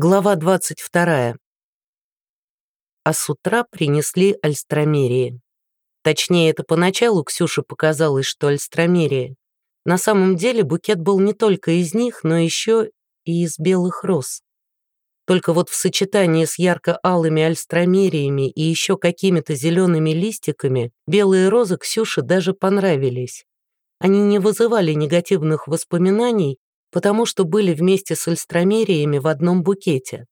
Глава 22. А с утра принесли альстромерии. Точнее, это поначалу Ксюше показалось, что альстромерия. На самом деле букет был не только из них, но еще и из белых роз. Только вот в сочетании с ярко-алыми альстромериями и еще какими-то зелеными листиками белые розы Ксюше даже понравились. Они не вызывали негативных воспоминаний, потому что были вместе с альстромериями в одном букете.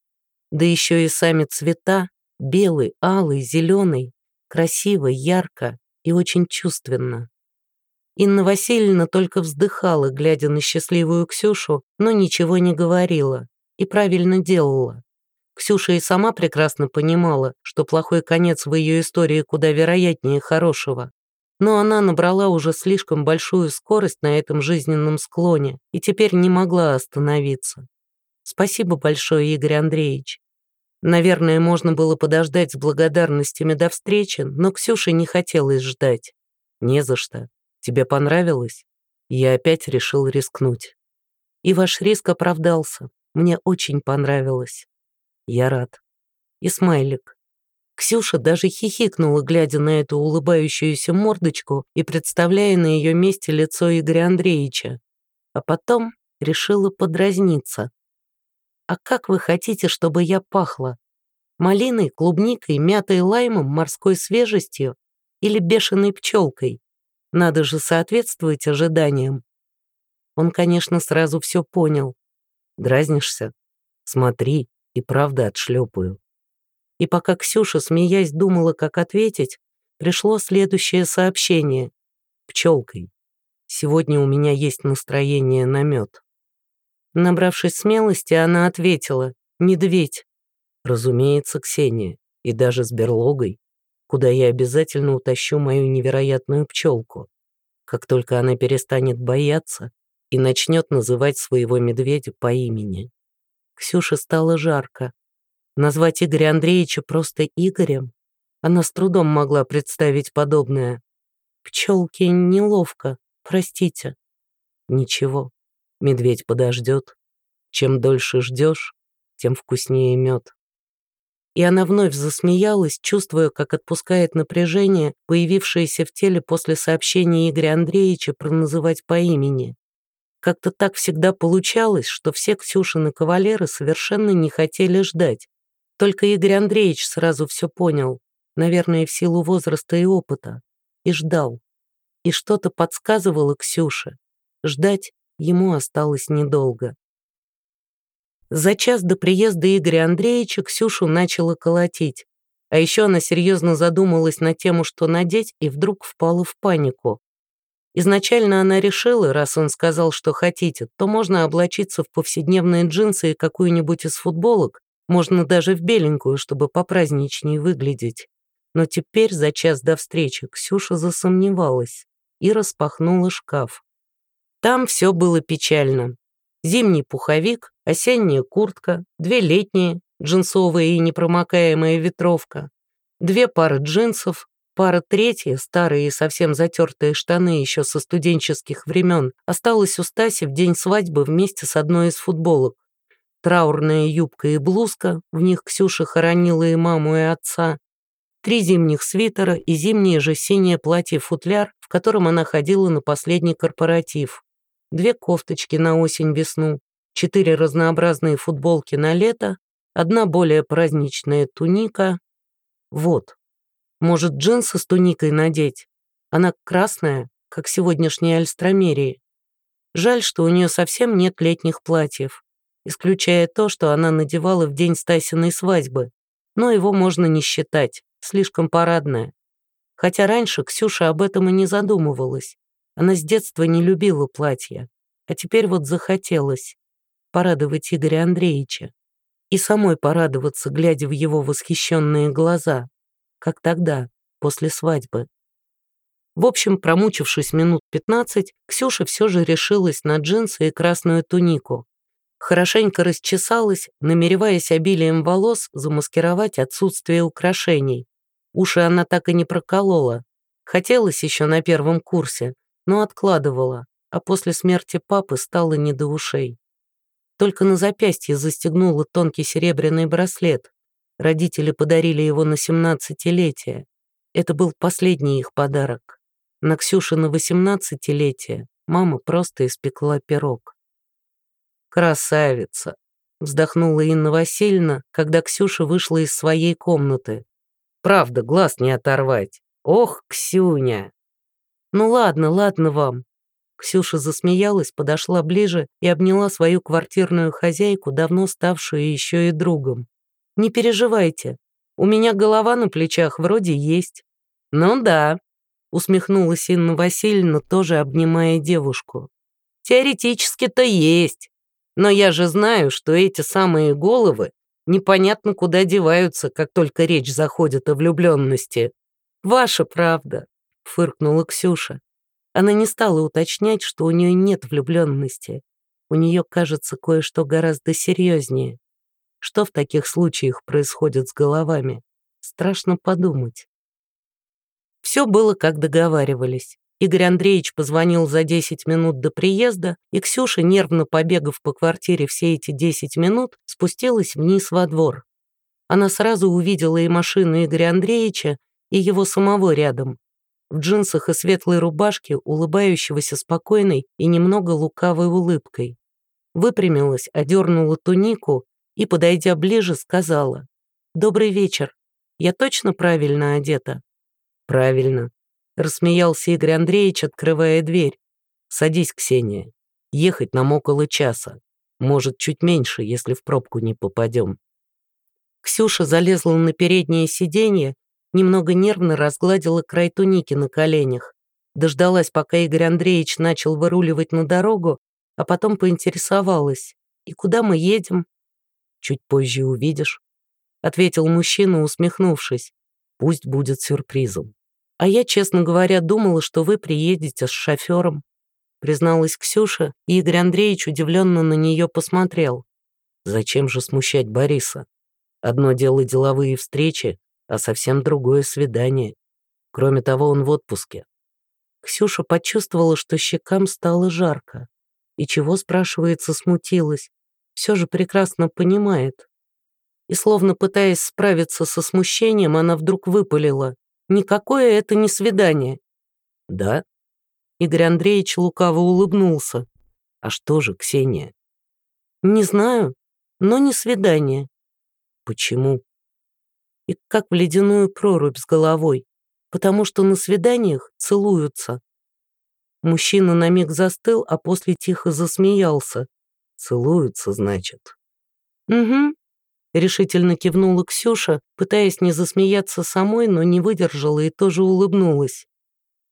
Да еще и сами цвета — белый, алый, зеленый, красиво, ярко и очень чувственно. Инна Васильевна только вздыхала, глядя на счастливую Ксюшу, но ничего не говорила и правильно делала. Ксюша и сама прекрасно понимала, что плохой конец в ее истории куда вероятнее хорошего но она набрала уже слишком большую скорость на этом жизненном склоне и теперь не могла остановиться. Спасибо большое, Игорь Андреевич. Наверное, можно было подождать с благодарностями до встречи, но Ксюше не хотелось ждать. Не за что. Тебе понравилось? Я опять решил рискнуть. И ваш риск оправдался. Мне очень понравилось. Я рад. И смайлик. Ксюша даже хихикнула, глядя на эту улыбающуюся мордочку и представляя на ее месте лицо Игоря Андреевича. А потом решила подразниться. «А как вы хотите, чтобы я пахла? Малиной, клубникой, мятой лаймом, морской свежестью или бешеной пчелкой? Надо же соответствовать ожиданиям». Он, конечно, сразу все понял. «Дразнишься? Смотри, и правда отшлепаю». И пока Ксюша, смеясь, думала, как ответить, пришло следующее сообщение. «Пчелкой. Сегодня у меня есть настроение на мед». Набравшись смелости, она ответила «Медведь». «Разумеется, Ксения, и даже с берлогой, куда я обязательно утащу мою невероятную пчелку. Как только она перестанет бояться и начнет называть своего медведя по имени». Ксюше стало жарко. Назвать Игоря Андреевича просто Игорем? Она с трудом могла представить подобное. Пчелке неловко, простите. Ничего, медведь подождет. Чем дольше ждешь, тем вкуснее мед. И она вновь засмеялась, чувствуя, как отпускает напряжение, появившееся в теле после сообщения Игоря Андреевича про называть по имени. Как-то так всегда получалось, что все Ксюшины кавалеры совершенно не хотели ждать, только Игорь Андреевич сразу все понял, наверное, в силу возраста и опыта, и ждал. И что-то подсказывало Ксюше. Ждать ему осталось недолго. За час до приезда Игоря Андреевича Ксюшу начала колотить. А еще она серьезно задумалась на тему, что надеть, и вдруг впала в панику. Изначально она решила, раз он сказал, что хотите, то можно облачиться в повседневные джинсы и какую-нибудь из футболок, можно даже в беленькую, чтобы попраздничнее выглядеть. Но теперь, за час до встречи, Ксюша засомневалась и распахнула шкаф. Там все было печально. Зимний пуховик, осенняя куртка, две летние, джинсовая и непромокаемая ветровка, две пары джинсов, пара третья, старые и совсем затертые штаны еще со студенческих времен, осталась у Стаси в день свадьбы вместе с одной из футболок траурная юбка и блузка, в них Ксюша хоронила и маму, и отца, три зимних свитера и зимнее же синее платье-футляр, в котором она ходила на последний корпоратив, две кофточки на осень-весну, четыре разнообразные футболки на лето, одна более праздничная туника. Вот. Может, джинсы с туникой надеть? Она красная, как сегодняшняя альстромерии. Жаль, что у нее совсем нет летних платьев исключая то, что она надевала в день Стасиной свадьбы, но его можно не считать, слишком парадное. Хотя раньше Ксюша об этом и не задумывалась. Она с детства не любила платья, а теперь вот захотелось порадовать Игоря Андреевича и самой порадоваться, глядя в его восхищенные глаза, как тогда, после свадьбы. В общем, промучившись минут 15, Ксюша все же решилась на джинсы и красную тунику, Хорошенько расчесалась, намереваясь обилием волос замаскировать отсутствие украшений. Уши она так и не проколола. Хотелось еще на первом курсе, но откладывала, а после смерти папы стало не до ушей. Только на запястье застегнула тонкий серебряный браслет. Родители подарили его на семнадцатилетие. Это был последний их подарок. На Ксюше на восемнадцатилетие мама просто испекла пирог. «Красавица!» — вздохнула Инна Васильевна, когда Ксюша вышла из своей комнаты. «Правда, глаз не оторвать. Ох, Ксюня!» «Ну ладно, ладно вам». Ксюша засмеялась, подошла ближе и обняла свою квартирную хозяйку, давно ставшую еще и другом. «Не переживайте, у меня голова на плечах вроде есть». «Ну да», — усмехнулась Инна Васильевна, тоже обнимая девушку. «Теоретически-то есть, но я же знаю, что эти самые головы непонятно куда деваются, как только речь заходит о влюбленности. Ваша правда, фыркнула Ксюша. Она не стала уточнять, что у нее нет влюбленности. У нее, кажется, кое-что гораздо серьезнее. Что в таких случаях происходит с головами? Страшно подумать. Все было, как договаривались. Игорь Андреевич позвонил за 10 минут до приезда, и Ксюша, нервно побегав по квартире все эти 10 минут, спустилась вниз во двор. Она сразу увидела и машину Игоря Андреевича, и его самого рядом. В джинсах и светлой рубашке, улыбающегося спокойной и немного лукавой улыбкой. Выпрямилась, одернула тунику и, подойдя ближе, сказала «Добрый вечер. Я точно правильно одета?» «Правильно», Рассмеялся Игорь Андреевич, открывая дверь. «Садись, Ксения. Ехать нам около часа. Может, чуть меньше, если в пробку не попадем». Ксюша залезла на переднее сиденье, немного нервно разгладила край туники на коленях. Дождалась, пока Игорь Андреевич начал выруливать на дорогу, а потом поинтересовалась. «И куда мы едем?» «Чуть позже увидишь», — ответил мужчина, усмехнувшись. «Пусть будет сюрпризом». «А я, честно говоря, думала, что вы приедете с шофером», призналась Ксюша, и Игорь Андреевич удивленно на нее посмотрел. «Зачем же смущать Бориса? Одно дело деловые встречи, а совсем другое свидание. Кроме того, он в отпуске». Ксюша почувствовала, что щекам стало жарко. И чего, спрашивается, смутилась. Все же прекрасно понимает. И словно пытаясь справиться со смущением, она вдруг выпалила. Никакое это не свидание». «Да?» Игорь Андреевич лукаво улыбнулся. «А что же, Ксения?» «Не знаю, но не свидание». «Почему?» И как в ледяную прорубь с головой, потому что на свиданиях целуются. Мужчина на миг застыл, а после тихо засмеялся. «Целуются, значит?» «Угу», решительно кивнула Ксюша, пытаясь не засмеяться самой, но не выдержала и тоже улыбнулась.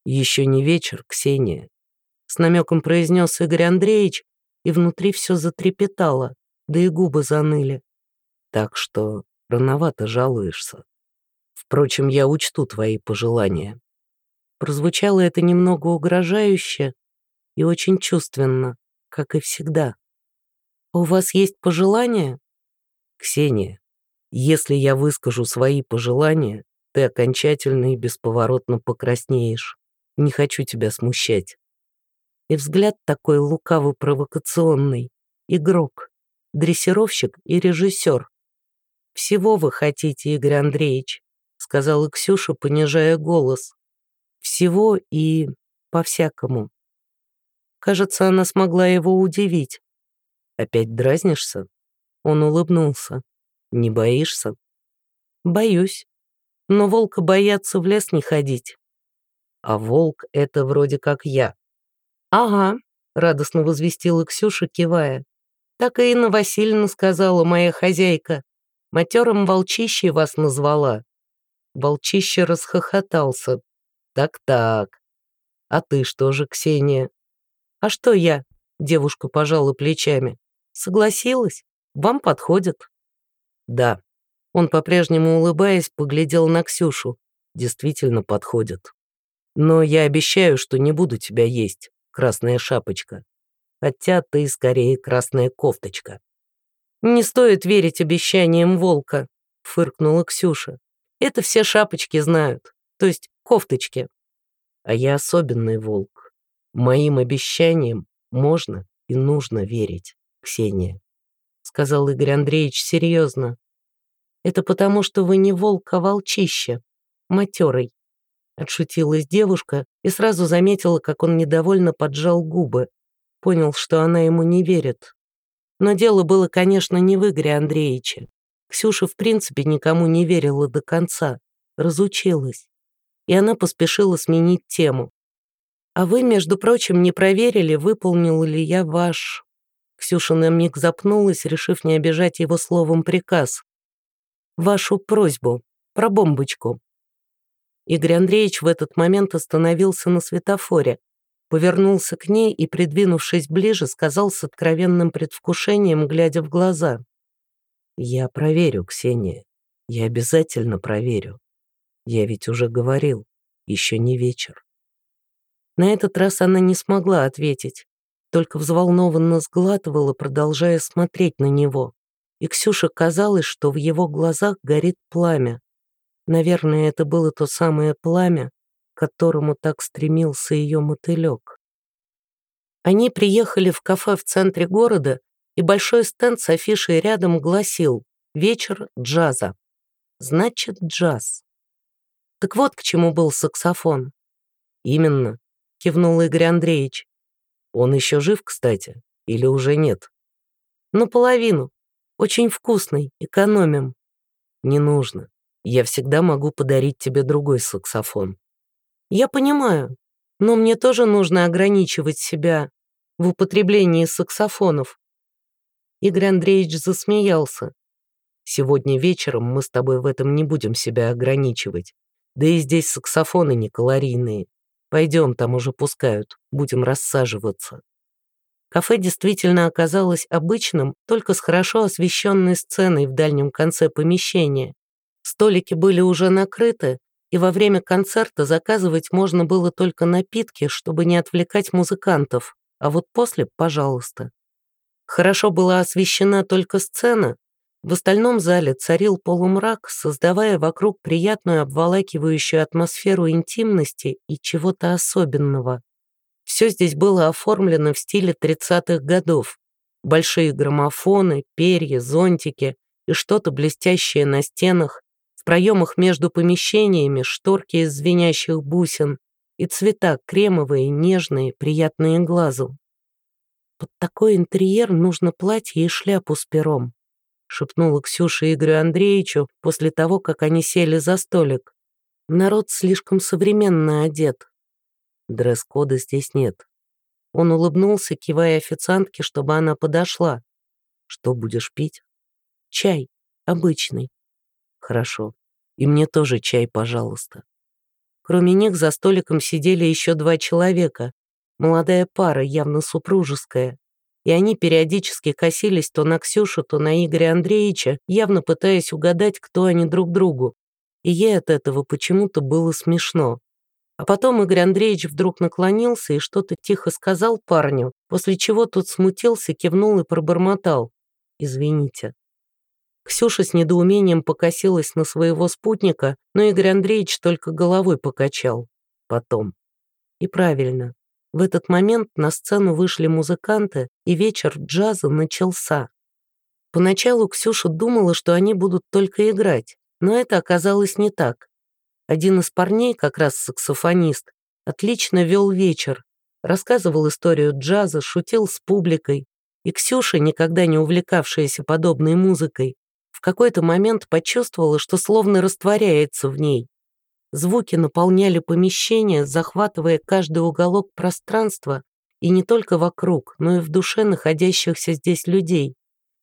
«Еще не вечер, Ксения», — с намеком произнес Игорь Андреевич, и внутри все затрепетало, да и губы заныли. «Так что рановато жалуешься. Впрочем, я учту твои пожелания». Прозвучало это немного угрожающе и очень чувственно, как и всегда. «У вас есть пожелания?» «Ксения, если я выскажу свои пожелания, ты окончательно и бесповоротно покраснеешь. Не хочу тебя смущать». И взгляд такой лукаво-провокационный. Игрок, дрессировщик и режиссер. «Всего вы хотите, Игорь Андреевич», — сказала Ксюша, понижая голос. «Всего и по-всякому». Кажется, она смогла его удивить. «Опять дразнишься?» Он улыбнулся. «Не боишься?» «Боюсь. Но волка боятся в лес не ходить». «А волк — это вроде как я». «Ага», — радостно возвестила Ксюша, кивая. «Так и Инна Васильевна сказала, моя хозяйка. Матерым волчище вас назвала». Волчище расхохотался. «Так-так. А ты что же, Ксения?» «А что я?» — девушка пожала плечами. «Согласилась?» Вам подходит». «Да». Он, по-прежнему улыбаясь, поглядел на Ксюшу. «Действительно подходит. Но я обещаю, что не буду тебя есть, красная шапочка. Хотя ты скорее красная кофточка». «Не стоит верить обещаниям волка», — фыркнула Ксюша. «Это все шапочки знают, то есть кофточки». «А я особенный волк. Моим обещаниям можно и нужно верить, Ксения». Сказал Игорь Андреевич серьезно. «Это потому, что вы не волк, а волчище, матерый». Отшутилась девушка и сразу заметила, как он недовольно поджал губы. Понял, что она ему не верит. Но дело было, конечно, не в Игоре Андреевиче. Ксюша в принципе никому не верила до конца, разучилась. И она поспешила сменить тему. «А вы, между прочим, не проверили, выполнил ли я ваш...» Ксюша на миг запнулась, решив не обижать его словом приказ. «Вашу просьбу. Про бомбочку». Игорь Андреевич в этот момент остановился на светофоре, повернулся к ней и, придвинувшись ближе, сказал с откровенным предвкушением, глядя в глаза. «Я проверю, Ксения. Я обязательно проверю. Я ведь уже говорил, еще не вечер». На этот раз она не смогла ответить, только взволнованно сглатывала, продолжая смотреть на него. И Ксюше казалось, что в его глазах горит пламя. Наверное, это было то самое пламя, к которому так стремился ее мотылек. Они приехали в кафе в центре города и большой стенд с афишей рядом гласил «Вечер джаза». Значит, джаз. Так вот к чему был саксофон. Именно, кивнул Игорь Андреевич. Он еще жив, кстати, или уже нет? Наполовину. Очень вкусный, экономим. Не нужно. Я всегда могу подарить тебе другой саксофон. Я понимаю, но мне тоже нужно ограничивать себя в употреблении саксофонов. Игорь Андреевич засмеялся. «Сегодня вечером мы с тобой в этом не будем себя ограничивать. Да и здесь саксофоны не калорийные. Пойдем, там уже пускают, будем рассаживаться». Кафе действительно оказалось обычным, только с хорошо освещенной сценой в дальнем конце помещения. Столики были уже накрыты, и во время концерта заказывать можно было только напитки, чтобы не отвлекать музыкантов, а вот после — пожалуйста. Хорошо была освещена только сцена, в остальном зале царил полумрак, создавая вокруг приятную обволакивающую атмосферу интимности и чего-то особенного. Все здесь было оформлено в стиле 30-х годов. Большие граммофоны, перья, зонтики и что-то блестящее на стенах, в проемах между помещениями шторки из звенящих бусин и цвета кремовые, нежные, приятные глазу. Под такой интерьер нужно платье и шляпу с пером», шепнула Ксюша Игорю Андреевичу после того, как они сели за столик. «Народ слишком современно одет. Дресс-кода здесь нет». Он улыбнулся, кивая официантке, чтобы она подошла. «Что будешь пить?» «Чай. Обычный». «Хорошо. И мне тоже чай, пожалуйста». Кроме них за столиком сидели еще два человека, Молодая пара, явно супружеская. И они периодически косились то на Ксюшу, то на Игоря Андреевича, явно пытаясь угадать, кто они друг другу. И ей от этого почему-то было смешно. А потом Игорь Андреевич вдруг наклонился и что-то тихо сказал парню, после чего тот смутился, кивнул и пробормотал. «Извините». Ксюша с недоумением покосилась на своего спутника, но Игорь Андреевич только головой покачал. Потом. И правильно. В этот момент на сцену вышли музыканты, и вечер джаза начался. Поначалу Ксюша думала, что они будут только играть, но это оказалось не так. Один из парней, как раз саксофонист, отлично вел вечер, рассказывал историю джаза, шутил с публикой, и Ксюша, никогда не увлекавшаяся подобной музыкой, в какой-то момент почувствовала, что словно растворяется в ней. Звуки наполняли помещение, захватывая каждый уголок пространства, и не только вокруг, но и в душе находящихся здесь людей.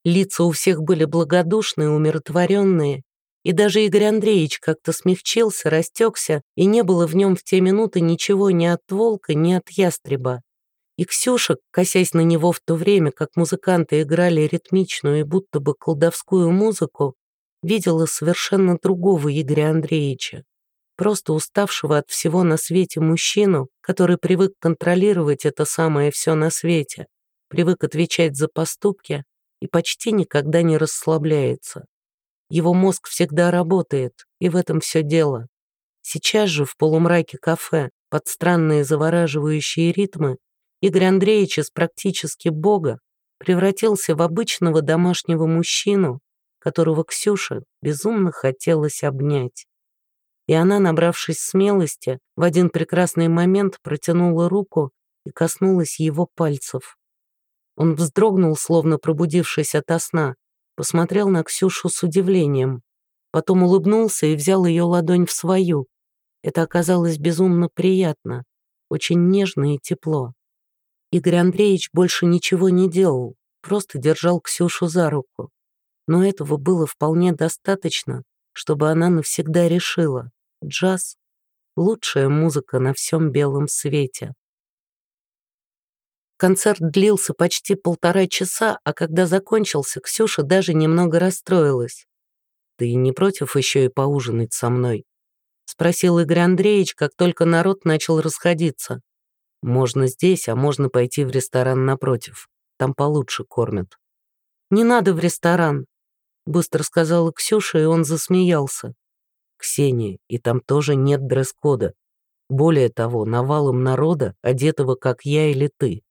Лица у всех были благодушные, умиротворенные, и даже Игорь Андреевич как-то смягчился, растекся, и не было в нем в те минуты ничего ни от волка, ни от ястреба. И Ксюша, косясь на него в то время, как музыканты играли ритмичную и будто бы колдовскую музыку, видела совершенно другого Игоря Андреевича просто уставшего от всего на свете мужчину, который привык контролировать это самое все на свете, привык отвечать за поступки и почти никогда не расслабляется. Его мозг всегда работает, и в этом все дело. Сейчас же в полумраке кафе, под странные завораживающие ритмы, Игорь Андреевич из практически бога превратился в обычного домашнего мужчину, которого Ксюше безумно хотелось обнять. И она, набравшись смелости, в один прекрасный момент протянула руку и коснулась его пальцев. Он вздрогнул, словно пробудившись ото сна, посмотрел на Ксюшу с удивлением, потом улыбнулся и взял ее ладонь в свою. Это оказалось безумно приятно, очень нежно и тепло. Игорь Андреевич больше ничего не делал, просто держал Ксюшу за руку. Но этого было вполне достаточно, чтобы она навсегда решила — джаз — лучшая музыка на всем белом свете. Концерт длился почти полтора часа, а когда закончился, Ксюша даже немного расстроилась. «Ты не против еще и поужинать со мной?» — спросил Игорь Андреевич, как только народ начал расходиться. «Можно здесь, а можно пойти в ресторан напротив. Там получше кормят». «Не надо в ресторан», — быстро сказала Ксюша, и он засмеялся. «Ксения, и там тоже нет дресс-кода. Более того, навалом народа, одетого как я или ты.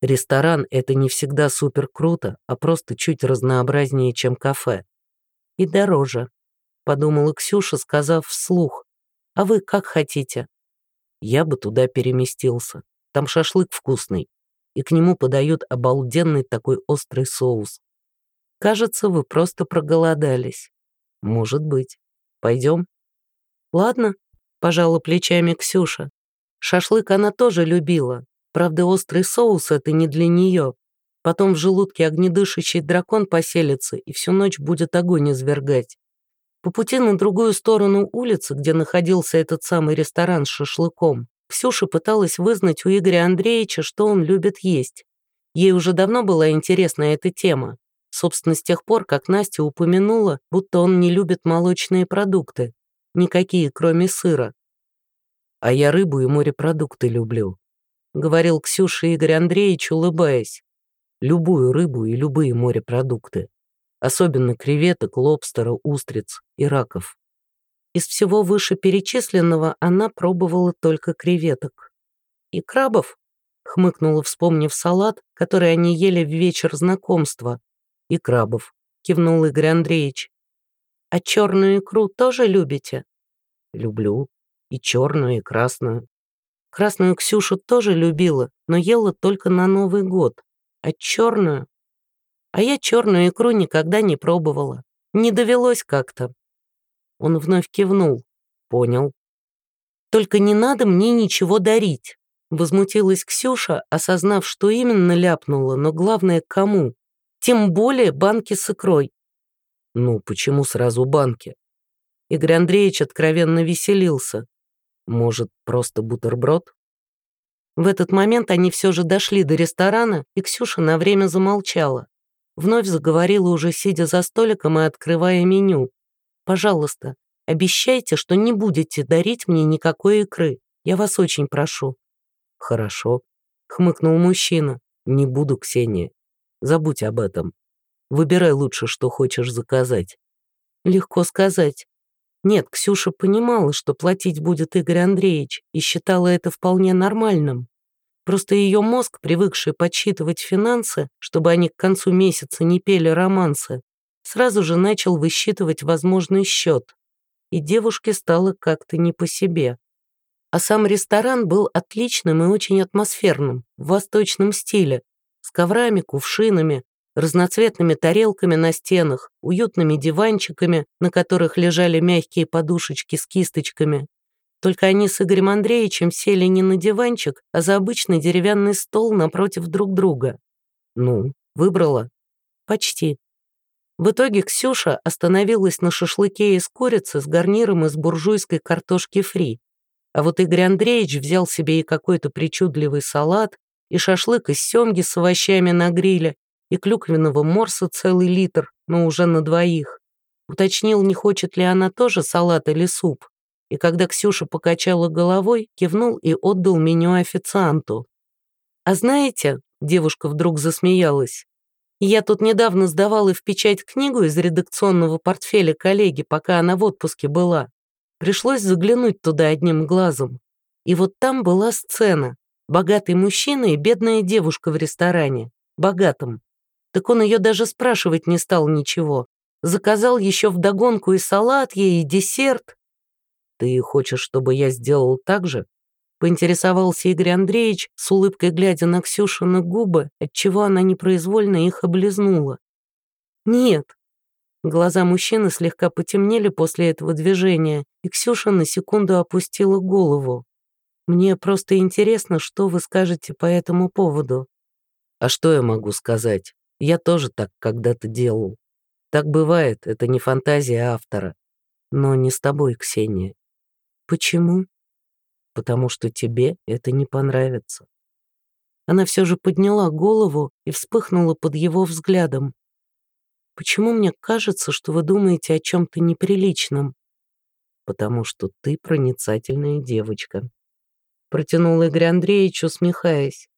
Ресторан — это не всегда супер круто, а просто чуть разнообразнее, чем кафе. И дороже», — подумала Ксюша, сказав вслух. «А вы как хотите?» «Я бы туда переместился. Там шашлык вкусный, и к нему подают обалденный такой острый соус. Кажется, вы просто проголодались. Может быть. Пойдем? Ладно, пожала плечами Ксюша. Шашлык она тоже любила. Правда, острый соус — это не для нее. Потом в желудке огнедышащий дракон поселится и всю ночь будет огонь извергать. По пути на другую сторону улицы, где находился этот самый ресторан с шашлыком, Ксюша пыталась вызнать у Игоря Андреевича, что он любит есть. Ей уже давно была интересна эта тема. Собственно, с тех пор, как Настя упомянула, будто он не любит молочные продукты. Никакие, кроме сыра. «А я рыбу и морепродукты люблю», — говорил Ксюша Игорь Андреевич, улыбаясь. «Любую рыбу и любые морепродукты. Особенно креветок, лобстера, устриц и раков». Из всего вышеперечисленного она пробовала только креветок. «И крабов?» — хмыкнула, вспомнив салат, который они ели в вечер знакомства. «И крабов», — кивнул Игорь Андреевич. «А черную икру тоже любите?» «Люблю. И черную, и красную». Красную Ксюшу тоже любила, но ела только на Новый год. А черную? А я черную икру никогда не пробовала. Не довелось как-то. Он вновь кивнул. Понял. «Только не надо мне ничего дарить», — возмутилась Ксюша, осознав, что именно ляпнула, но главное, кому. Тем более банки с икрой. «Ну, почему сразу банки?» Игорь Андреевич откровенно веселился. «Может, просто бутерброд?» В этот момент они все же дошли до ресторана, и Ксюша на время замолчала. Вновь заговорила уже сидя за столиком и открывая меню. Пожалуйста, обещайте, что не будете дарить мне никакой икры. Я вас очень прошу». «Хорошо», — хмыкнул мужчина. «Не буду, Ксения. Забудь об этом. Выбирай лучше, что хочешь заказать». Легко сказать. Нет, Ксюша понимала, что платить будет Игорь Андреевич, и считала это вполне нормальным. Просто ее мозг, привыкший подсчитывать финансы, чтобы они к концу месяца не пели романсы, сразу же начал высчитывать возможный счет, и девушке стало как-то не по себе. А сам ресторан был отличным и очень атмосферным, в восточном стиле, с коврами, кувшинами, разноцветными тарелками на стенах, уютными диванчиками, на которых лежали мягкие подушечки с кисточками. Только они с Игорем Андреевичем сели не на диванчик, а за обычный деревянный стол напротив друг друга. «Ну, выбрала?» «Почти», в итоге Ксюша остановилась на шашлыке из курицы с гарниром из буржуйской картошки фри. А вот Игорь Андреевич взял себе и какой-то причудливый салат, и шашлык из семги с овощами на гриле, и клюквенного морса целый литр, но уже на двоих. Уточнил, не хочет ли она тоже салат или суп. И когда Ксюша покачала головой, кивнул и отдал меню официанту. «А знаете», — девушка вдруг засмеялась, я тут недавно сдавала в печать книгу из редакционного портфеля коллеги, пока она в отпуске была. Пришлось заглянуть туда одним глазом. И вот там была сцена. Богатый мужчина и бедная девушка в ресторане. Богатом. Так он ее даже спрашивать не стал ничего. Заказал еще вдогонку и салат ей, и десерт. «Ты хочешь, чтобы я сделал так же?» Поинтересовался Игорь Андреевич, с улыбкой глядя на Ксюшу на губы, отчего она непроизвольно их облизнула. «Нет». Глаза мужчины слегка потемнели после этого движения, и Ксюша на секунду опустила голову. «Мне просто интересно, что вы скажете по этому поводу». «А что я могу сказать? Я тоже так когда-то делал. Так бывает, это не фантазия автора. Но не с тобой, Ксения. Почему? Потому что тебе это не понравится. Она все же подняла голову и вспыхнула под его взглядом. Почему мне кажется, что вы думаете о чем-то неприличном? Потому что ты проницательная девочка. Протянул Игорь Андреевич, усмехаясь.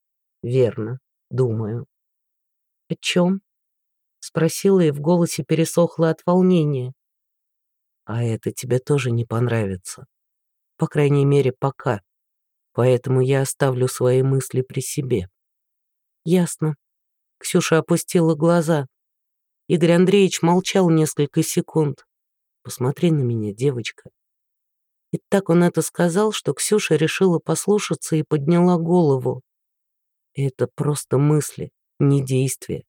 Верно, думаю. О чем? Спросила и в голосе пересохло от волнения. А это тебе тоже не понравится. По крайней мере, пока. Поэтому я оставлю свои мысли при себе. Ясно. Ксюша опустила глаза. Игорь Андреевич молчал несколько секунд. Посмотри на меня, девочка. И так он это сказал, что Ксюша решила послушаться и подняла голову. Это просто мысли, не действия.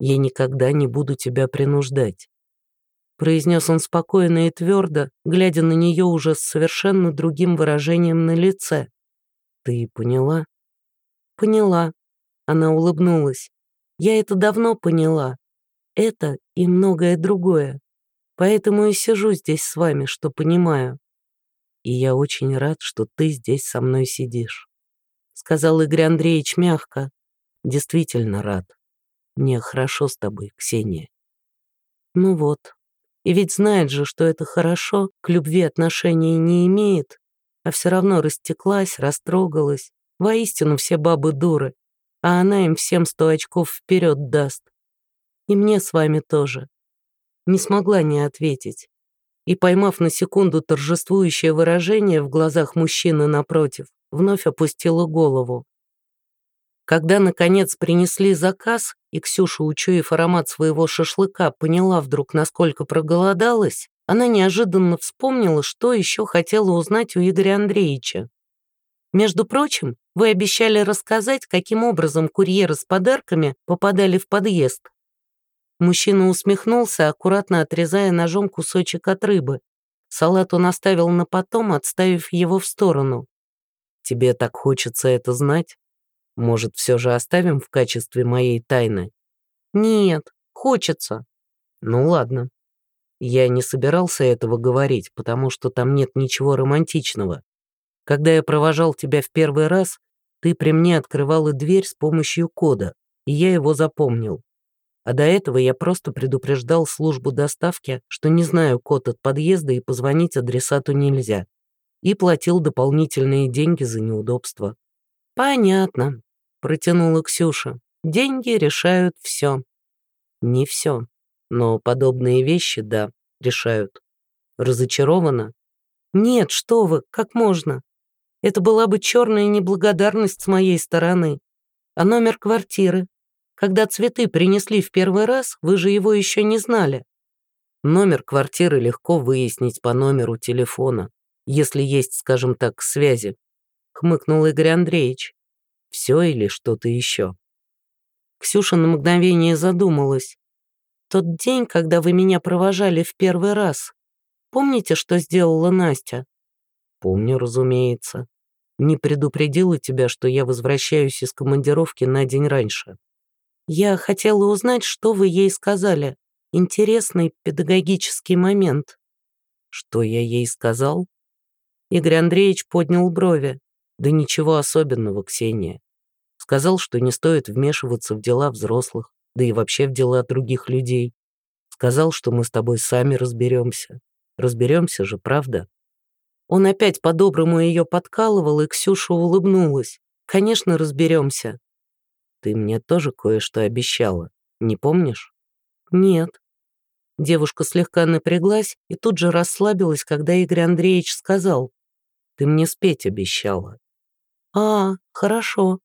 Я никогда не буду тебя принуждать. Произнес он спокойно и твердо, глядя на нее уже с совершенно другим выражением на лице. Ты поняла? Поняла. Она улыбнулась. Я это давно поняла. Это и многое другое. Поэтому и сижу здесь с вами, что понимаю. И я очень рад, что ты здесь со мной сидишь. Сказал Игорь Андреевич мягко. Действительно рад. Мне хорошо с тобой, Ксения. Ну вот. И ведь знает же, что это хорошо, к любви отношения не имеет, а все равно растеклась, растрогалась. Воистину все бабы дуры, а она им всем сто очков вперед даст. И мне с вами тоже. Не смогла не ответить. И, поймав на секунду торжествующее выражение в глазах мужчины напротив, вновь опустила голову. Когда, наконец, принесли заказ, и Ксюша, учуяв аромат своего шашлыка, поняла вдруг, насколько проголодалась, она неожиданно вспомнила, что еще хотела узнать у Игоря Андреевича. «Между прочим, вы обещали рассказать, каким образом курьеры с подарками попадали в подъезд». Мужчина усмехнулся, аккуратно отрезая ножом кусочек от рыбы. Салат он оставил на потом, отставив его в сторону. «Тебе так хочется это знать?» Может, все же оставим в качестве моей тайны? Нет, хочется. Ну ладно. Я не собирался этого говорить, потому что там нет ничего романтичного. Когда я провожал тебя в первый раз, ты при мне открывала дверь с помощью кода, и я его запомнил. А до этого я просто предупреждал службу доставки, что не знаю код от подъезда и позвонить адресату нельзя. И платил дополнительные деньги за неудобство. Понятно протянула Ксюша. Деньги решают все. Не все, но подобные вещи, да, решают. Разочарована? Нет, что вы, как можно? Это была бы черная неблагодарность с моей стороны. А номер квартиры? Когда цветы принесли в первый раз, вы же его еще не знали. Номер квартиры легко выяснить по номеру телефона, если есть, скажем так, связи, хмыкнул Игорь Андреевич. Все или что-то еще? Ксюша на мгновение задумалась. Тот день, когда вы меня провожали в первый раз. Помните, что сделала Настя? Помню, разумеется. Не предупредила тебя, что я возвращаюсь из командировки на день раньше. Я хотела узнать, что вы ей сказали. Интересный педагогический момент. Что я ей сказал? Игорь Андреевич поднял брови. Да ничего особенного, Ксения. Сказал, что не стоит вмешиваться в дела взрослых, да и вообще в дела других людей. Сказал, что мы с тобой сами разберемся. Разберемся же, правда? Он опять по-доброму ее подкалывал, и Ксюша улыбнулась. Конечно, разберемся. Ты мне тоже кое-что обещала, не помнишь? Нет. Девушка слегка напряглась и тут же расслабилась, когда Игорь Андреевич сказал, «Ты мне спеть обещала». «А, хорошо.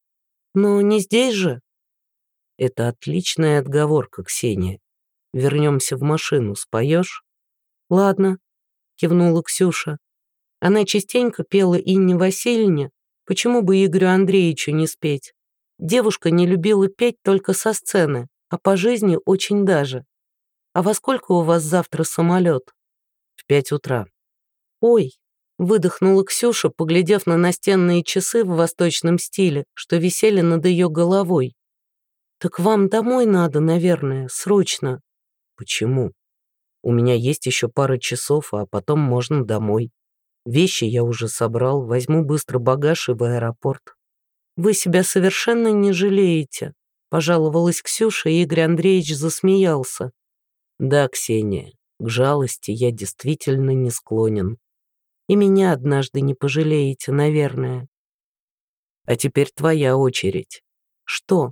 Но не здесь же?» Это отличная отговорка, Ксения. Вернемся в машину, споешь? Ладно, кивнула Ксюша. Она частенько пела Инне Васильевне, почему бы Игорю Андреевичу не спеть? Девушка не любила петь только со сцены, а по жизни очень даже. А во сколько у вас завтра самолет? В пять утра. Ой, выдохнула Ксюша, поглядев на настенные часы в восточном стиле, что висели над ее головой. Так вам домой надо, наверное, срочно. Почему? У меня есть еще пара часов, а потом можно домой. Вещи я уже собрал, возьму быстро багаж и в аэропорт. Вы себя совершенно не жалеете, пожаловалась Ксюша, и Игорь Андреевич засмеялся. Да, Ксения, к жалости я действительно не склонен. И меня однажды не пожалеете, наверное. А теперь твоя очередь. Что?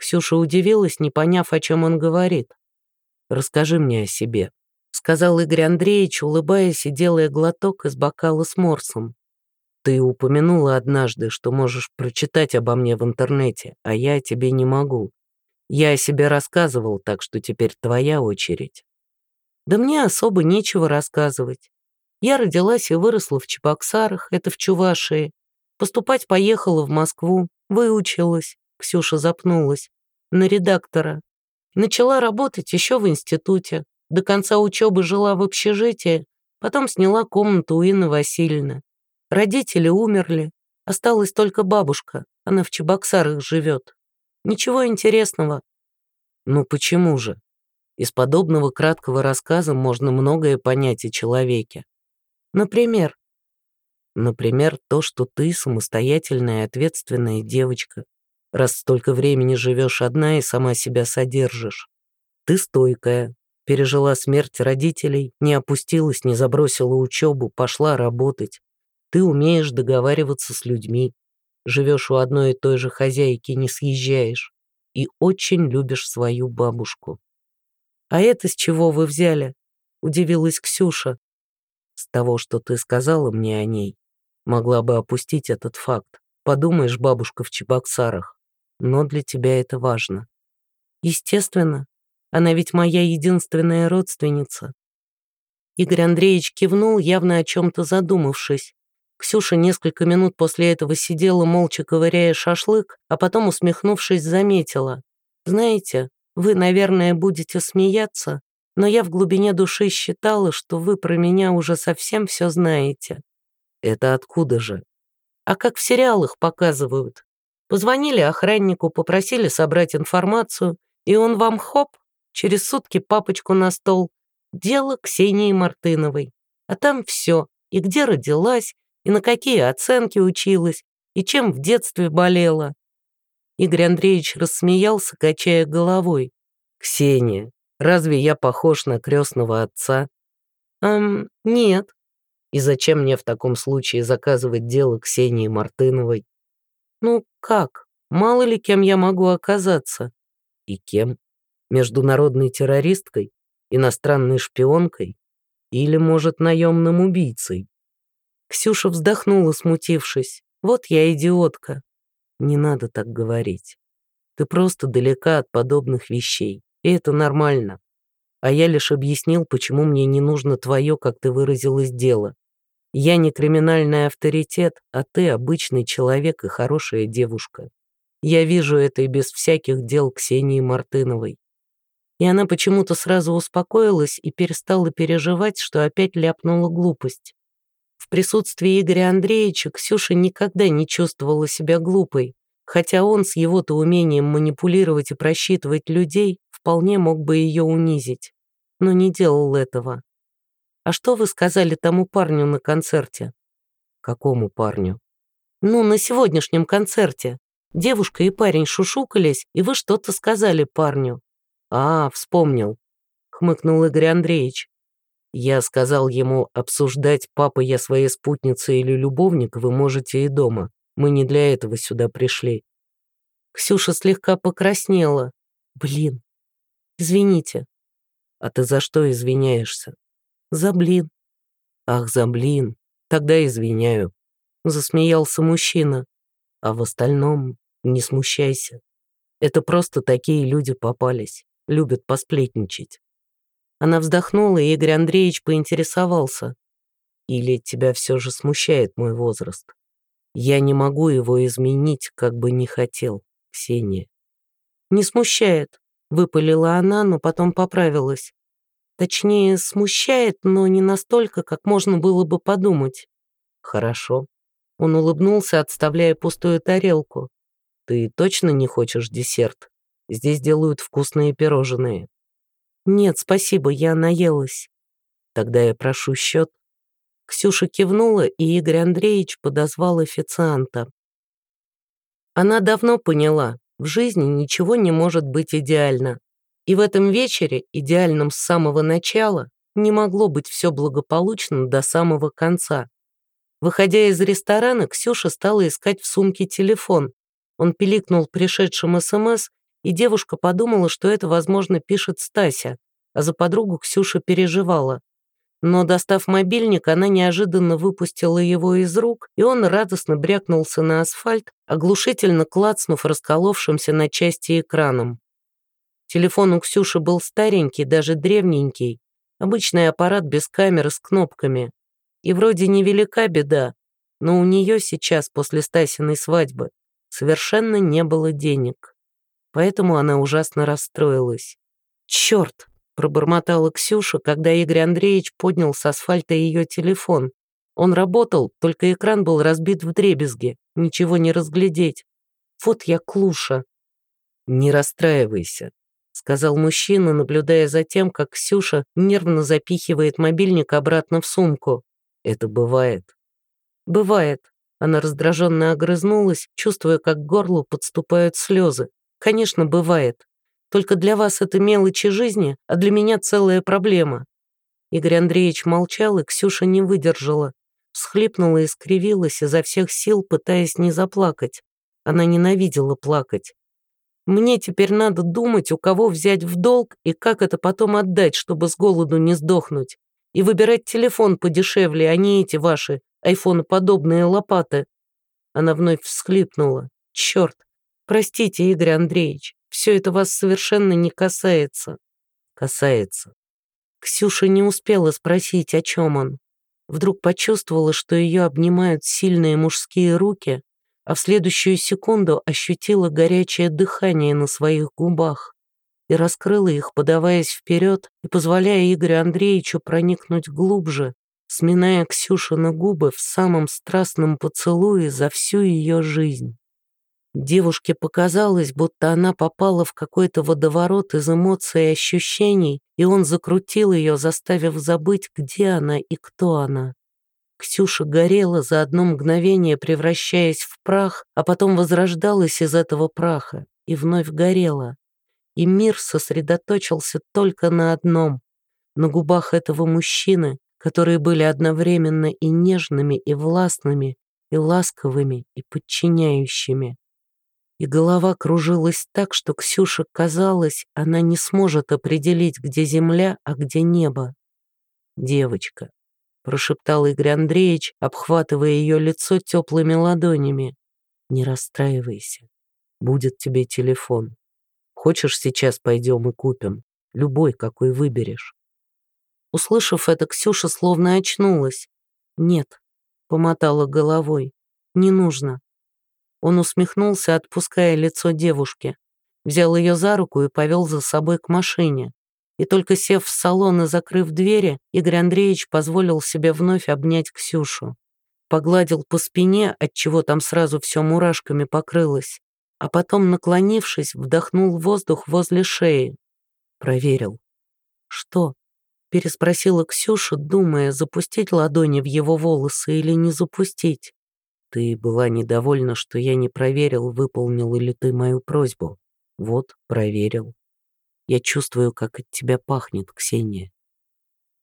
Ксюша удивилась, не поняв, о чем он говорит. Расскажи мне о себе», — сказал Игорь Андреевич, улыбаясь и делая глоток из бокала с морсом. «Ты упомянула однажды, что можешь прочитать обо мне в интернете, а я тебе не могу. Я о себе рассказывал, так что теперь твоя очередь». «Да мне особо нечего рассказывать. Я родилась и выросла в Чебоксарах, это в Чувашии. Поступать поехала в Москву, выучилась, Ксюша запнулась, на редактора. Начала работать еще в институте. До конца учебы жила в общежитии, потом сняла комнату у Инны Васильевны. Родители умерли, осталась только бабушка, она в Чебоксарах живет. Ничего интересного. Ну почему же? Из подобного краткого рассказа можно многое понять о человеке. Например? Например, то, что ты самостоятельная и ответственная девочка, раз столько времени живешь одна и сама себя содержишь. Ты стойкая, пережила смерть родителей, не опустилась, не забросила учебу, пошла работать. Ты умеешь договариваться с людьми, живешь у одной и той же хозяйки, не съезжаешь и очень любишь свою бабушку. «А это с чего вы взяли?» — удивилась Ксюша. «С того, что ты сказала мне о ней. Могла бы опустить этот факт. Подумаешь, бабушка в Чебоксарах но для тебя это важно. Естественно, она ведь моя единственная родственница. Игорь Андреевич кивнул, явно о чем-то задумавшись. Ксюша несколько минут после этого сидела, молча ковыряя шашлык, а потом, усмехнувшись, заметила. «Знаете, вы, наверное, будете смеяться, но я в глубине души считала, что вы про меня уже совсем все знаете». «Это откуда же?» «А как в сериалах показывают. Позвонили охраннику, попросили собрать информацию, и он вам хоп, через сутки папочку на стол. Дело Ксении Мартыновой. А там все, и где родилась, и на какие оценки училась, и чем в детстве болела. Игорь Андреевич рассмеялся, качая головой. «Ксения, разве я похож на крестного отца?» «Эм, нет». «И зачем мне в таком случае заказывать дело Ксении Мартыновой?» Ну как? Мало ли кем я могу оказаться. И кем? Международной террористкой? Иностранной шпионкой? Или, может, наемным убийцей? Ксюша вздохнула, смутившись. Вот я идиотка. Не надо так говорить. Ты просто далека от подобных вещей, и это нормально. А я лишь объяснил, почему мне не нужно твое, как ты выразилась, дело. Я не криминальный авторитет, а ты обычный человек и хорошая девушка. Я вижу это и без всяких дел Ксении Мартыновой. И она почему-то сразу успокоилась и перестала переживать, что опять ляпнула глупость. В присутствии Игоря Андреевича Ксюша никогда не чувствовала себя глупой, хотя он с его-то умением манипулировать и просчитывать людей вполне мог бы ее унизить, но не делал этого. А что вы сказали тому парню на концерте? Какому парню? Ну, на сегодняшнем концерте. Девушка и парень шушукались, и вы что-то сказали парню. А, вспомнил, хмыкнул Игорь Андреевич. Я сказал ему, обсуждать, папа я своей спутница или любовник, вы можете и дома. Мы не для этого сюда пришли. Ксюша слегка покраснела. Блин, извините. А ты за что извиняешься? За блин. Ах, за блин. Тогда извиняю. Засмеялся мужчина. А в остальном не смущайся. Это просто такие люди попались, любят посплетничать. Она вздохнула, и Игорь Андреевич поинтересовался. Или тебя все же смущает мой возраст? Я не могу его изменить, как бы не хотел, Ксения. Не смущает, выпалила она, но потом поправилась. Точнее, смущает, но не настолько, как можно было бы подумать. Хорошо. Он улыбнулся, отставляя пустую тарелку. Ты точно не хочешь десерт? Здесь делают вкусные пирожные. Нет, спасибо, я наелась. Тогда я прошу счет. Ксюша кивнула, и Игорь Андреевич подозвал официанта. Она давно поняла, в жизни ничего не может быть идеально. И в этом вечере, идеальном с самого начала, не могло быть все благополучно до самого конца. Выходя из ресторана, Ксюша стала искать в сумке телефон. Он пиликнул пришедшим СМС, и девушка подумала, что это, возможно, пишет Стася, а за подругу Ксюша переживала. Но, достав мобильник, она неожиданно выпустила его из рук, и он радостно брякнулся на асфальт, оглушительно клацнув расколовшимся на части экраном. Телефон у Ксюши был старенький, даже древненький, обычный аппарат без камеры с кнопками. И вроде невелика беда, но у нее сейчас, после Стасиной свадьбы, совершенно не было денег. Поэтому она ужасно расстроилась. «Черт!» – пробормотала Ксюша, когда Игорь Андреевич поднял с асфальта ее телефон. Он работал, только экран был разбит в дребезги, ничего не разглядеть. Вот я клуша. «Не расстраивайся», — сказал мужчина, наблюдая за тем, как Ксюша нервно запихивает мобильник обратно в сумку. Это бывает. Бывает. Она раздраженно огрызнулась, чувствуя, как к горлу подступают слезы. Конечно, бывает. Только для вас это мелочи жизни, а для меня целая проблема. Игорь Андреевич молчал, и Ксюша не выдержала. Всхлипнула и скривилась изо всех сил, пытаясь не заплакать. Она ненавидела плакать. Мне теперь надо думать, у кого взять в долг и как это потом отдать, чтобы с голоду не сдохнуть и выбирать телефон подешевле, а не эти ваши айфоноподобные лопаты». Она вновь всхлипнула. «Черт! Простите, Игорь Андреевич, все это вас совершенно не касается». «Касается». Ксюша не успела спросить, о чем он. Вдруг почувствовала, что ее обнимают сильные мужские руки, а в следующую секунду ощутила горячее дыхание на своих губах и раскрыла их, подаваясь вперед и позволяя Игорю Андреевичу проникнуть глубже, сминая Ксюшины губы в самом страстном поцелуе за всю ее жизнь. Девушке показалось, будто она попала в какой-то водоворот из эмоций и ощущений, и он закрутил ее, заставив забыть, где она и кто она. Ксюша горела за одно мгновение, превращаясь в прах, а потом возрождалась из этого праха и вновь горела и мир сосредоточился только на одном — на губах этого мужчины, которые были одновременно и нежными, и властными, и ласковыми, и подчиняющими. И голова кружилась так, что Ксюше казалось, она не сможет определить, где земля, а где небо. «Девочка», — прошептал Игорь Андреевич, обхватывая ее лицо теплыми ладонями, — «не расстраивайся, будет тебе телефон». Хочешь, сейчас пойдем и купим? Любой, какой выберешь». Услышав это, Ксюша словно очнулась. «Нет», — помотала головой, — «не нужно». Он усмехнулся, отпуская лицо девушки, взял ее за руку и повел за собой к машине. И только сев в салон и закрыв двери, Игорь Андреевич позволил себе вновь обнять Ксюшу. Погладил по спине, отчего там сразу все мурашками покрылось, а потом, наклонившись, вдохнул воздух возле шеи. Проверил. «Что?» — переспросила Ксюша, думая, запустить ладони в его волосы или не запустить. «Ты была недовольна, что я не проверил, выполнил ли ты мою просьбу. Вот, проверил. Я чувствую, как от тебя пахнет, Ксения».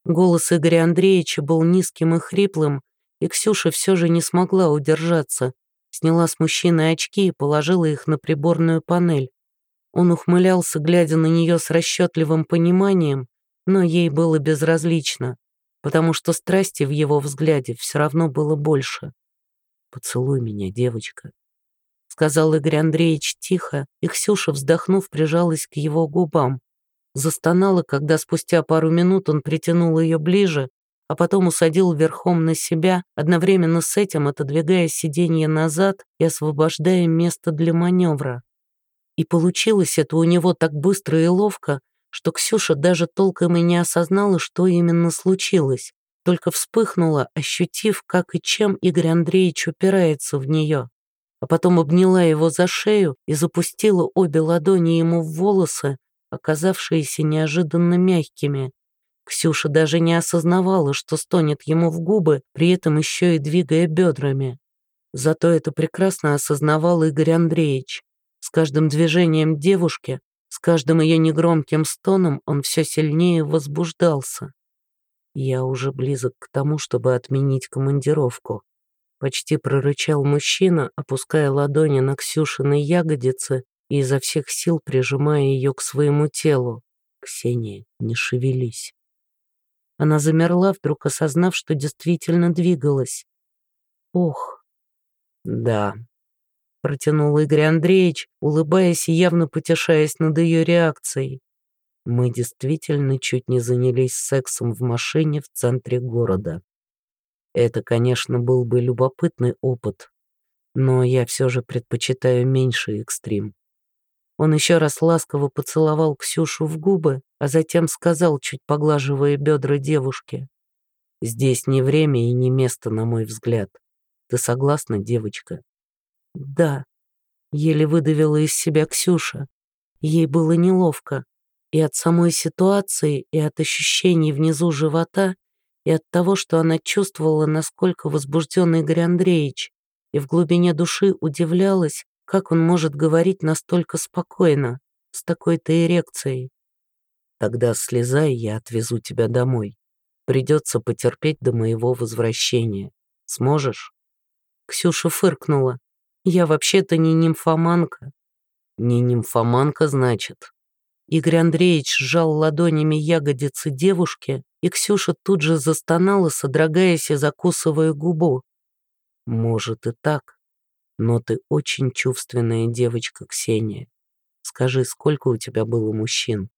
Голос Игоря Андреевича был низким и хриплым, и Ксюша все же не смогла удержаться, Сняла с мужчины очки и положила их на приборную панель. Он ухмылялся, глядя на нее с расчетливым пониманием, но ей было безразлично, потому что страсти в его взгляде все равно было больше. «Поцелуй меня, девочка», — сказал Игорь Андреевич тихо, и Ксюша, вздохнув, прижалась к его губам. Застонала, когда спустя пару минут он притянул ее ближе, а потом усадил верхом на себя, одновременно с этим отодвигая сиденье назад и освобождая место для маневра. И получилось это у него так быстро и ловко, что Ксюша даже толком и не осознала, что именно случилось, только вспыхнула, ощутив, как и чем Игорь Андреевич упирается в нее. А потом обняла его за шею и запустила обе ладони ему в волосы, оказавшиеся неожиданно мягкими. Ксюша даже не осознавала, что стонет ему в губы, при этом еще и двигая бедрами. Зато это прекрасно осознавал Игорь Андреевич. С каждым движением девушки, с каждым ее негромким стоном он все сильнее возбуждался. Я уже близок к тому, чтобы отменить командировку. Почти прорычал мужчина, опуская ладони на Ксюшины ягодицы и изо всех сил прижимая ее к своему телу. «Ксения, не шевелись». Она замерла, вдруг осознав, что действительно двигалась. «Ох, да», — протянул Игорь Андреевич, улыбаясь и явно потешаясь над ее реакцией. «Мы действительно чуть не занялись сексом в машине в центре города. Это, конечно, был бы любопытный опыт, но я все же предпочитаю меньший экстрим. Он еще раз ласково поцеловал Ксюшу в губы, а затем сказал, чуть поглаживая бедра девушки. «Здесь не время и не место, на мой взгляд. Ты согласна, девочка?» «Да», — еле выдавила из себя Ксюша. Ей было неловко. И от самой ситуации, и от ощущений внизу живота, и от того, что она чувствовала, насколько возбужден Игорь Андреевич, и в глубине души удивлялась, как он может говорить настолько спокойно, с такой-то эрекцией? Тогда слезай, я отвезу тебя домой. Придется потерпеть до моего возвращения. Сможешь?» Ксюша фыркнула. «Я вообще-то не нимфоманка». «Не нимфоманка, значит?» Игорь Андреевич сжал ладонями ягодицы девушки, и Ксюша тут же застонала, содрогаясь и закусывая губу. «Может и так, но ты очень чувственная девочка, Ксения. Скажи, сколько у тебя было мужчин?»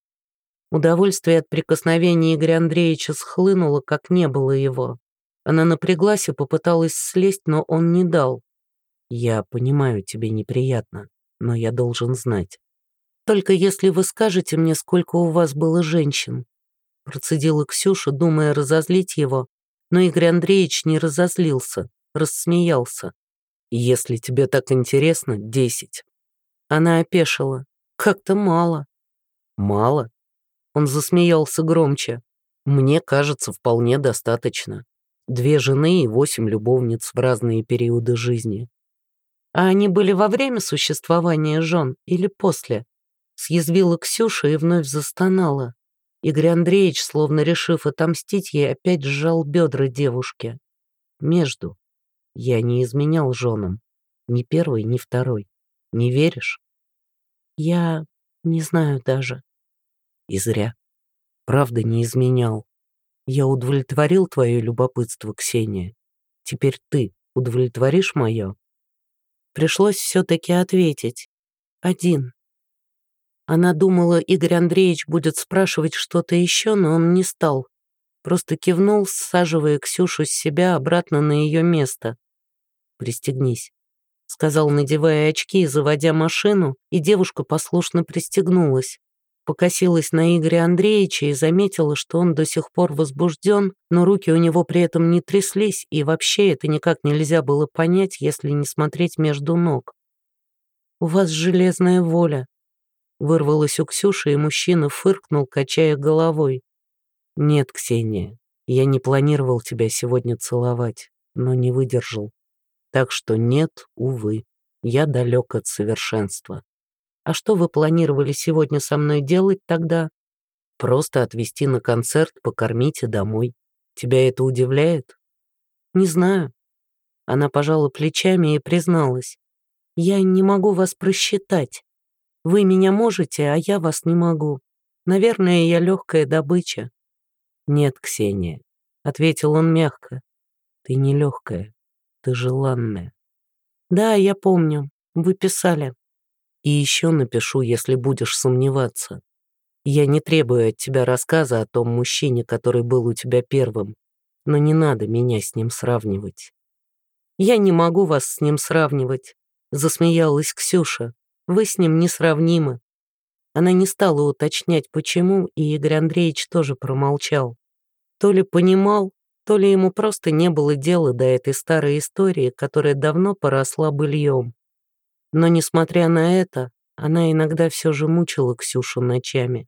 Удовольствие от прикосновения Игоря Андреевича схлынуло, как не было его. Она напряглась и попыталась слезть, но он не дал. «Я понимаю, тебе неприятно, но я должен знать. Только если вы скажете мне, сколько у вас было женщин». Процедила Ксюша, думая разозлить его, но Игорь Андреевич не разозлился, рассмеялся. Если тебе так интересно, десять». Она опешила. «Как-то мало». «Мало?» Он засмеялся громче. «Мне кажется, вполне достаточно. Две жены и восемь любовниц в разные периоды жизни». «А они были во время существования жен или после?» Съязвила Ксюша и вновь застонала. Игорь Андреевич, словно решив отомстить ей, опять сжал бедра девушки. Между. Я не изменял женам. Ни первый, ни второй. Не веришь? Я не знаю даже. И зря. Правда, не изменял. Я удовлетворил твое любопытство, Ксения. Теперь ты удовлетворишь мое? Пришлось все-таки ответить. Один. Она думала, Игорь Андреевич будет спрашивать что-то еще, но он не стал. Просто кивнул, саживая Ксюшу с себя обратно на ее место. «Пристегнись», — сказал, надевая очки и заводя машину, и девушка послушно пристегнулась. Покосилась на Игоря Андреевича и заметила, что он до сих пор возбужден, но руки у него при этом не тряслись, и вообще это никак нельзя было понять, если не смотреть между ног. «У вас железная воля», — вырвалась у Ксюши, и мужчина фыркнул, качая головой. «Нет, Ксения, я не планировал тебя сегодня целовать, но не выдержал. Так что нет, увы, я далек от совершенства. А что вы планировали сегодня со мной делать тогда? Просто отвезти на концерт, покормить и домой. Тебя это удивляет? Не знаю. Она пожала плечами и призналась. Я не могу вас просчитать. Вы меня можете, а я вас не могу. Наверное, я легкая добыча. «Нет, Ксения», — ответил он мягко, — «ты не легкая, ты желанная». «Да, я помню. Вы писали. И еще напишу, если будешь сомневаться. Я не требую от тебя рассказа о том мужчине, который был у тебя первым, но не надо меня с ним сравнивать. Я не могу вас с ним сравнивать, засмеялась Ксюша. Вы с ним несравнимы. Она не стала уточнять, почему, и Игорь Андреевич тоже промолчал. То ли понимал, то ли ему просто не было дела до этой старой истории, которая давно поросла быльем. Но, несмотря на это, она иногда все же мучила Ксюшу ночами.